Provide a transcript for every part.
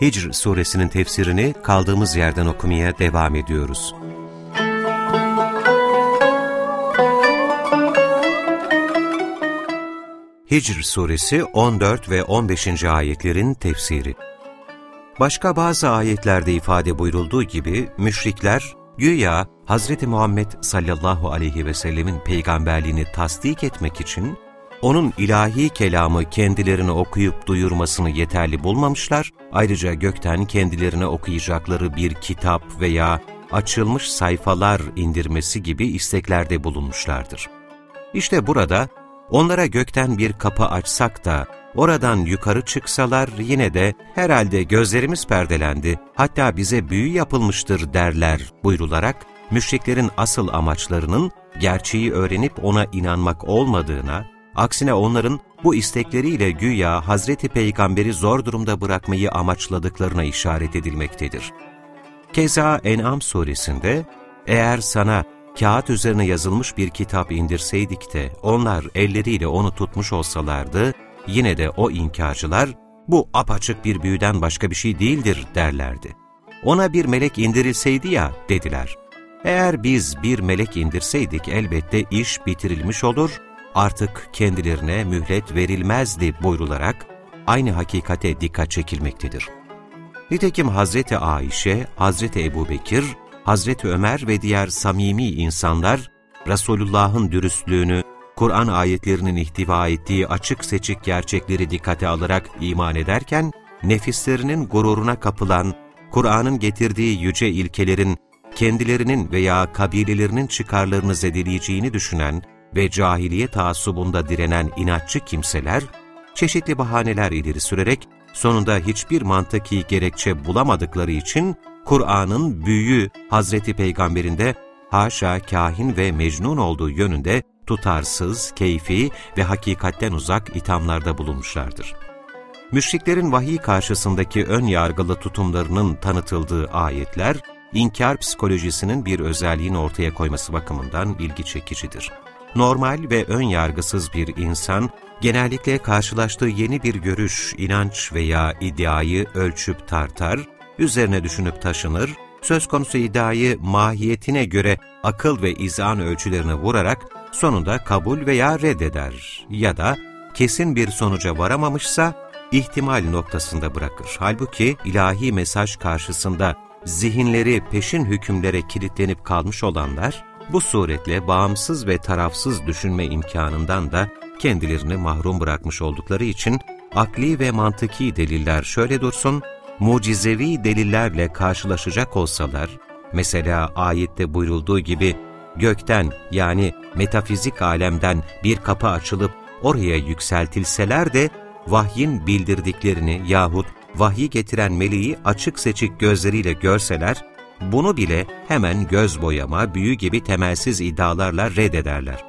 Hicr suresinin tefsirini kaldığımız yerden okumaya devam ediyoruz. Hicr suresi 14 ve 15. ayetlerin tefsiri Başka bazı ayetlerde ifade buyurulduğu gibi müşrikler güya Hz. Muhammed sallallahu aleyhi ve sellemin peygamberliğini tasdik etmek için onun ilahi kelamı kendilerine okuyup duyurmasını yeterli bulmamışlar, ayrıca gökten kendilerine okuyacakları bir kitap veya açılmış sayfalar indirmesi gibi isteklerde bulunmuşlardır. İşte burada onlara gökten bir kapı açsak da oradan yukarı çıksalar yine de herhalde gözlerimiz perdelendi, hatta bize büyü yapılmıştır derler buyrularak, müşriklerin asıl amaçlarının gerçeği öğrenip ona inanmak olmadığına, Aksine onların bu istekleriyle güya Hazreti Peygamber'i zor durumda bırakmayı amaçladıklarına işaret edilmektedir. Keza En'am suresinde, eğer sana kağıt üzerine yazılmış bir kitap indirseydik de onlar elleriyle onu tutmuş olsalardı, yine de o inkarcılar, bu apaçık bir büyüden başka bir şey değildir derlerdi. Ona bir melek indirilseydi ya dediler. Eğer biz bir melek indirseydik elbette iş bitirilmiş olur artık kendilerine mühlet verilmezdi buyrularak aynı hakikate dikkat çekilmektedir. Nitekim Hazreti Ayşe, Hazreti Ebubekir, Hazreti Ömer ve diğer samimi insanlar Resulullah'ın dürüstlüğünü, Kur'an ayetlerinin ihtiva ettiği açık seçik gerçekleri dikkate alarak iman ederken, nefislerinin gururuna kapılan, Kur'an'ın getirdiği yüce ilkelerin kendilerinin veya kabilelerinin çıkarlarını zedeleyeceğini düşünen ve cahiliye taassubunda direnen inatçı kimseler, çeşitli bahaneler ileri sürerek sonunda hiçbir mantıki gerekçe bulamadıkları için Kur'an'ın büyüğü Hazreti Peygamber'inde haşa kahin ve mecnun olduğu yönünde tutarsız, keyfi ve hakikatten uzak ithamlarda bulunmuşlardır. Müşriklerin vahiy karşısındaki ön yargılı tutumlarının tanıtıldığı ayetler, inkar psikolojisinin bir özelliğini ortaya koyması bakımından ilgi çekicidir. Normal ve ön yargısız bir insan, genellikle karşılaştığı yeni bir görüş, inanç veya iddiayı ölçüp tartar, üzerine düşünüp taşınır, söz konusu iddiayı mahiyetine göre akıl ve izan ölçülerine vurarak sonunda kabul veya reddeder ya da kesin bir sonuca varamamışsa ihtimal noktasında bırakır. Halbuki ilahi mesaj karşısında zihinleri peşin hükümlere kilitlenip kalmış olanlar, bu suretle bağımsız ve tarafsız düşünme imkanından da kendilerini mahrum bırakmış oldukları için akli ve mantıki deliller şöyle dursun, mucizevi delillerle karşılaşacak olsalar, mesela ayette buyurulduğu gibi gökten yani metafizik alemden bir kapı açılıp oraya yükseltilseler de vahyin bildirdiklerini yahut vahyi getiren meleği açık seçik gözleriyle görseler, bunu bile hemen göz boyama, büyü gibi temelsiz iddialarla reddederler.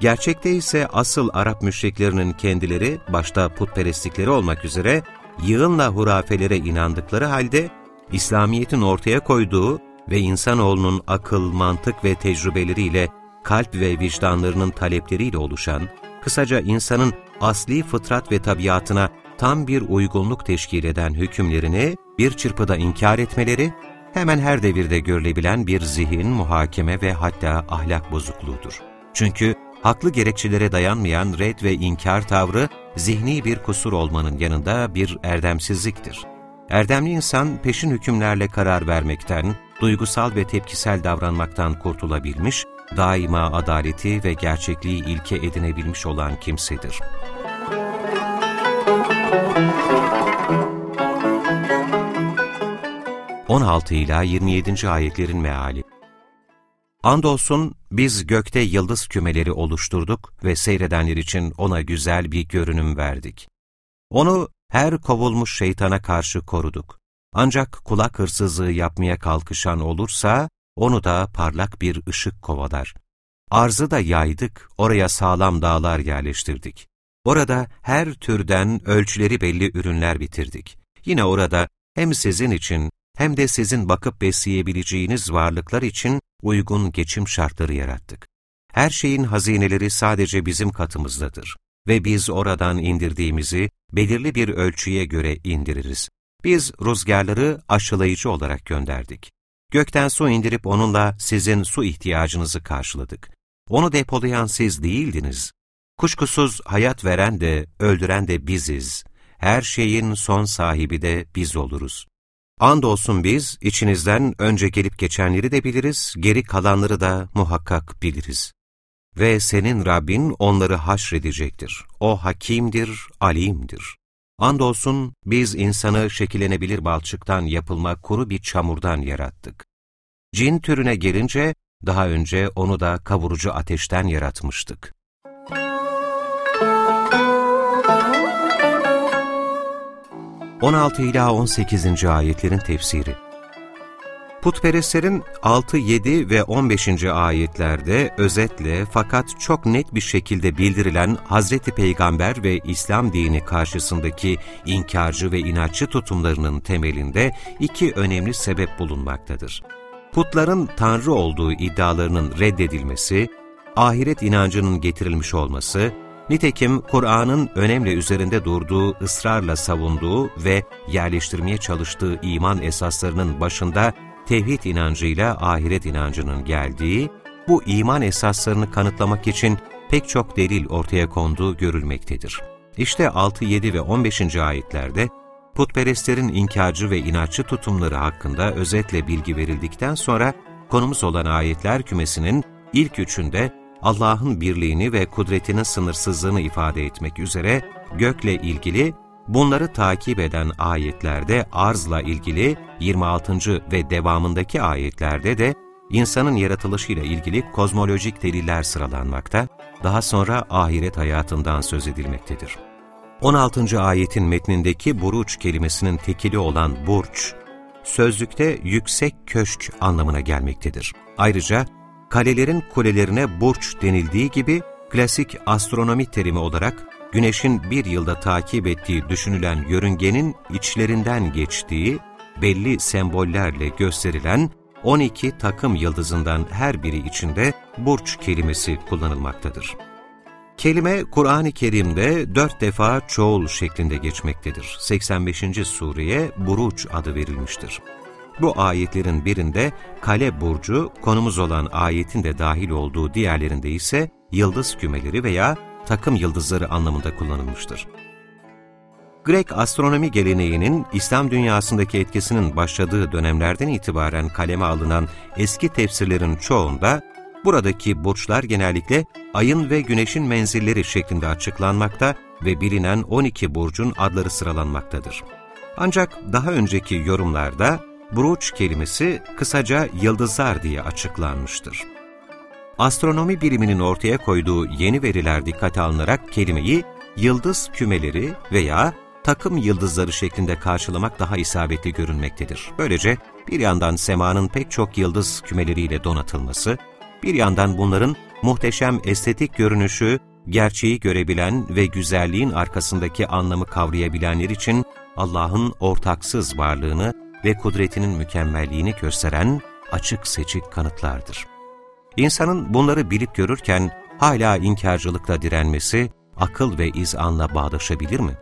Gerçekte ise asıl Arap müşriklerinin kendileri, başta putperestlikleri olmak üzere, yığınla hurafelere inandıkları halde, İslamiyet'in ortaya koyduğu ve insanoğlunun akıl, mantık ve tecrübeleriyle, kalp ve vicdanlarının talepleriyle oluşan, kısaca insanın asli fıtrat ve tabiatına tam bir uygunluk teşkil eden hükümlerini bir çırpıda inkar etmeleri hemen her devirde görülebilen bir zihin, muhakeme ve hatta ahlak bozukluğudur. Çünkü haklı gerekçelere dayanmayan red ve inkar tavrı zihni bir kusur olmanın yanında bir erdemsizliktir. Erdemli insan peşin hükümlerle karar vermekten, duygusal ve tepkisel davranmaktan kurtulabilmiş, daima adaleti ve gerçekliği ilke edinebilmiş olan kimsedir. 16 ila 27. ayetlerin meali. Andolsun biz gökte yıldız kümeleri oluşturduk ve seyredenler için ona güzel bir görünüm verdik. Onu her kovulmuş şeytana karşı koruduk. Ancak kulak hırsızlığı yapmaya kalkışan olursa, onu da parlak bir ışık kovalar. Arzı da yaydık, oraya sağlam dağlar yerleştirdik. Orada her türden ölçüleri belli ürünler bitirdik. Yine orada hem sizin için hem de sizin bakıp besleyebileceğiniz varlıklar için uygun geçim şartları yarattık. Her şeyin hazineleri sadece bizim katımızdadır ve biz oradan indirdiğimizi belirli bir ölçüye göre indiririz. Biz rüzgarları aşılayıcı olarak gönderdik. Gökten su indirip onunla sizin su ihtiyacınızı karşıladık. Onu depolayan siz değildiniz. Kuşkusuz hayat veren de, öldüren de biziz. Her şeyin son sahibi de biz oluruz. Andolsun biz, içinizden önce gelip geçenleri de biliriz, geri kalanları da muhakkak biliriz. Ve senin Rabbin onları haşredecektir. O hakimdir, alimdir. Andolsun biz insanı şekillenebilir balçıktan yapılma kuru bir çamurdan yarattık. Cin türüne gelince, daha önce onu da kavurucu ateşten yaratmıştık. 16 ila 18. ayetlerin tefsiri. Putperestlerin 6, 7 ve 15. ayetlerde özetle fakat çok net bir şekilde bildirilen Hazreti Peygamber ve İslam dini karşısındaki inkarcı ve inatçı tutumlarının temelinde iki önemli sebep bulunmaktadır. Putların Tanrı olduğu iddialarının reddedilmesi, ahiret inancının getirilmiş olması, Nitekim Kur'an'ın önemli üzerinde durduğu, ısrarla savunduğu ve yerleştirmeye çalıştığı iman esaslarının başında tevhid inancıyla ahiret inancının geldiği, bu iman esaslarını kanıtlamak için pek çok delil ortaya konduğu görülmektedir. İşte 6, 7 ve 15. ayetlerde putperestlerin inkarcı ve inatçı tutumları hakkında özetle bilgi verildikten sonra konumuz olan ayetler kümesinin ilk üçünde Allah'ın birliğini ve kudretinin sınırsızlığını ifade etmek üzere gökle ilgili, bunları takip eden ayetlerde arzla ilgili 26. ve devamındaki ayetlerde de insanın yaratılışıyla ilgili kozmolojik deliller sıralanmakta, daha sonra ahiret hayatından söz edilmektedir. 16. ayetin metnindeki buruç kelimesinin tekili olan burç, sözlükte yüksek köşk anlamına gelmektedir. Ayrıca kalelerin kulelerine burç denildiği gibi klasik astronomi terimi olarak Güneş'in bir yılda takip ettiği düşünülen yörüngenin içlerinden geçtiği belli sembollerle gösterilen 12 takım yıldızından her biri içinde burç kelimesi kullanılmaktadır. Kelime Kur'an-ı Kerim'de dört defa çoğul şeklinde geçmektedir. 85. sureye Buruç adı verilmiştir. Bu ayetlerin birinde kale burcu, konumuz olan ayetin de dahil olduğu diğerlerinde ise yıldız kümeleri veya takım yıldızları anlamında kullanılmıştır. Grek astronomi geleneğinin İslam dünyasındaki etkisinin başladığı dönemlerden itibaren kaleme alınan eski tefsirlerin çoğunda buradaki burçlar genellikle ayın ve güneşin menzilleri şeklinde açıklanmakta ve bilinen 12 burcun adları sıralanmaktadır. Ancak daha önceki yorumlarda Buruç kelimesi kısaca yıldızlar diye açıklanmıştır. Astronomi biliminin ortaya koyduğu yeni veriler dikkate alınarak kelimeyi yıldız kümeleri veya takım yıldızları şeklinde karşılamak daha isabetli görünmektedir. Böylece bir yandan semanın pek çok yıldız kümeleriyle donatılması, bir yandan bunların muhteşem estetik görünüşü, gerçeği görebilen ve güzelliğin arkasındaki anlamı kavrayabilenler için Allah'ın ortaksız varlığını ve kudretinin mükemmelliğini gösteren açık seçik kanıtlardır. İnsanın bunları bilip görürken hala inkarcılıkla direnmesi akıl ve izanla bağdaşabilir mi?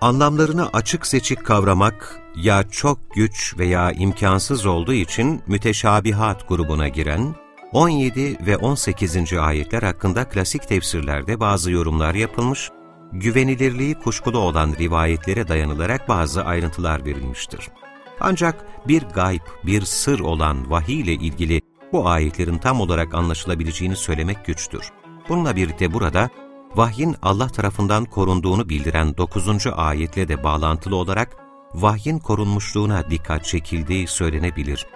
Anlamlarını açık seçik kavramak ya çok güç veya imkansız olduğu için müteşabihat grubuna giren, 17 ve 18. ayetler hakkında klasik tefsirlerde bazı yorumlar yapılmış, güvenilirliği kuşkulu olan rivayetlere dayanılarak bazı ayrıntılar verilmiştir. Ancak bir gayb, bir sır olan vahiy ile ilgili bu ayetlerin tam olarak anlaşılabileceğini söylemek güçtür. Bununla birlikte burada vahyin Allah tarafından korunduğunu bildiren 9. ayetle de bağlantılı olarak vahyin korunmuşluğuna dikkat çekildiği söylenebilir.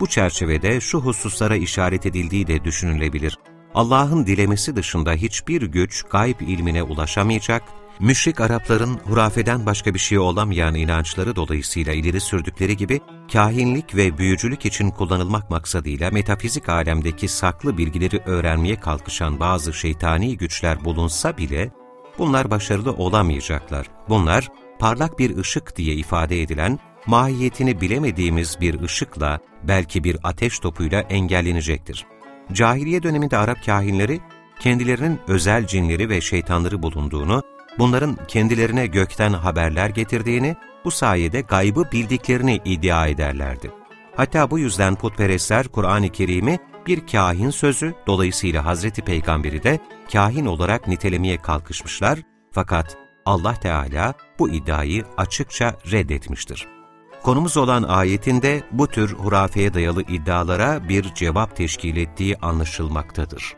Bu çerçevede şu hususlara işaret edildiği de düşünülebilir. Allah'ın dilemesi dışında hiçbir güç gayb ilmine ulaşamayacak, Müşrik Arapların hurafeden başka bir şey olamayan inançları dolayısıyla ileri sürdükleri gibi, kahinlik ve büyücülük için kullanılmak maksadıyla metafizik alemdeki saklı bilgileri öğrenmeye kalkışan bazı şeytani güçler bulunsa bile, bunlar başarılı olamayacaklar. Bunlar, parlak bir ışık diye ifade edilen, mahiyetini bilemediğimiz bir ışıkla, belki bir ateş topuyla engellenecektir. Cahiliye döneminde Arap kahinleri, kendilerinin özel cinleri ve şeytanları bulunduğunu, bunların kendilerine gökten haberler getirdiğini, bu sayede gaybı bildiklerini iddia ederlerdi. Hatta bu yüzden putperestler Kur'an-ı Kerim'i bir kahin sözü, dolayısıyla Hazreti Peygamber'i de kahin olarak nitelemeye kalkışmışlar, fakat Allah Teala bu iddiayı açıkça reddetmiştir. Konumuz olan ayetinde bu tür hurafeye dayalı iddialara bir cevap teşkil ettiği anlaşılmaktadır.